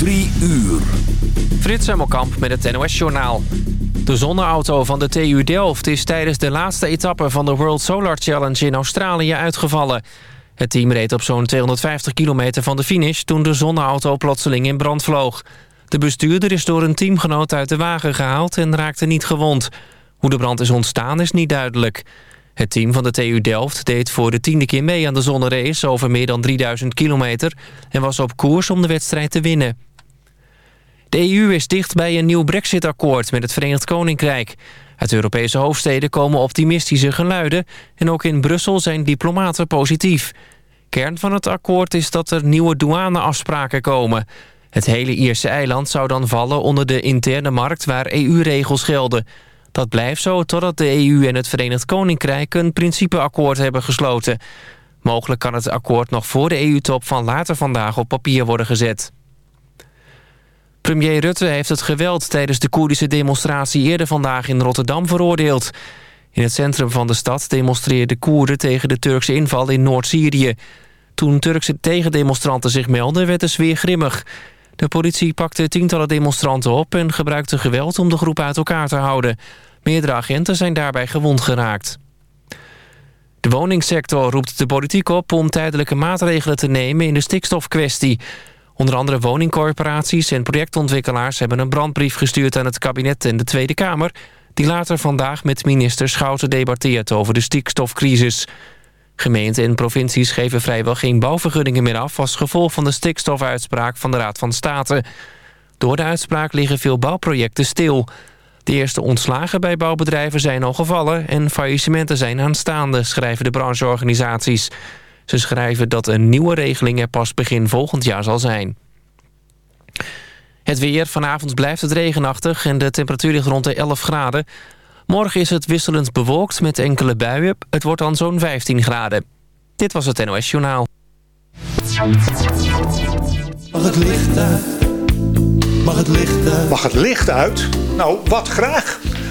Drie uur. Frits Hemmelkamp met het NOS-journaal. De zonneauto van de TU Delft is tijdens de laatste etappe van de World Solar Challenge in Australië uitgevallen. Het team reed op zo'n 250 kilometer van de finish toen de zonneauto plotseling in brand vloog. De bestuurder is door een teamgenoot uit de wagen gehaald en raakte niet gewond. Hoe de brand is ontstaan is niet duidelijk. Het team van de TU Delft deed voor de tiende keer mee aan de zonnerace over meer dan 3000 kilometer... en was op koers om de wedstrijd te winnen. De EU is dicht bij een nieuw brexit-akkoord met het Verenigd Koninkrijk. Uit Europese hoofdsteden komen optimistische geluiden... en ook in Brussel zijn diplomaten positief. Kern van het akkoord is dat er nieuwe douaneafspraken komen. Het hele Ierse eiland zou dan vallen onder de interne markt waar EU-regels gelden... Dat blijft zo totdat de EU en het Verenigd Koninkrijk een principeakkoord hebben gesloten. Mogelijk kan het akkoord nog voor de EU-top van later vandaag op papier worden gezet. Premier Rutte heeft het geweld tijdens de Koerdische demonstratie eerder vandaag in Rotterdam veroordeeld. In het centrum van de stad demonstreerden Koerden tegen de Turkse inval in Noord-Syrië. Toen Turkse tegendemonstranten zich melden werd de sfeer grimmig. De politie pakte tientallen demonstranten op en gebruikte geweld om de groep uit elkaar te houden. Meerdere agenten zijn daarbij gewond geraakt. De woningsector roept de politiek op om tijdelijke maatregelen te nemen in de stikstofkwestie. Onder andere woningcorporaties en projectontwikkelaars hebben een brandbrief gestuurd aan het kabinet en de Tweede Kamer... die later vandaag met minister Schouten debatteert over de stikstofcrisis. Gemeenten en provincies geven vrijwel geen bouwvergunningen meer af... als gevolg van de stikstofuitspraak van de Raad van State. Door de uitspraak liggen veel bouwprojecten stil. De eerste ontslagen bij bouwbedrijven zijn al gevallen... en faillissementen zijn aanstaande, schrijven de brancheorganisaties. Ze schrijven dat een nieuwe regeling er pas begin volgend jaar zal zijn. Het weer. Vanavond blijft het regenachtig en de temperatuur ligt rond de 11 graden. Morgen is het wisselend bewolkt met enkele buien. Het wordt dan zo'n 15 graden. Dit was het NOS Journaal. Mag het licht uit? Mag het licht uit? Mag het licht uit? Nou, wat graag.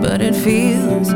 but it feels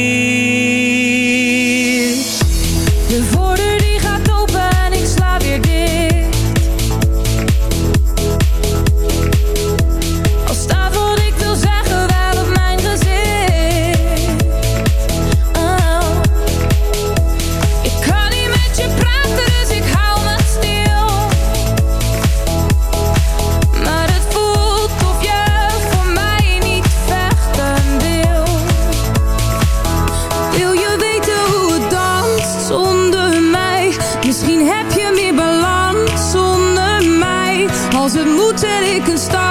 we can start.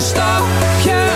stapje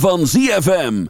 van ZFM.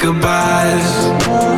Goodbyes.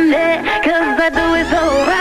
Cause I do it so right.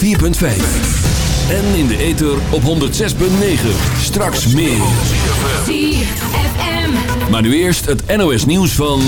104.5. En in de ether op 106.9. Straks meer. ZFM. Maar nu eerst het NOS nieuws van...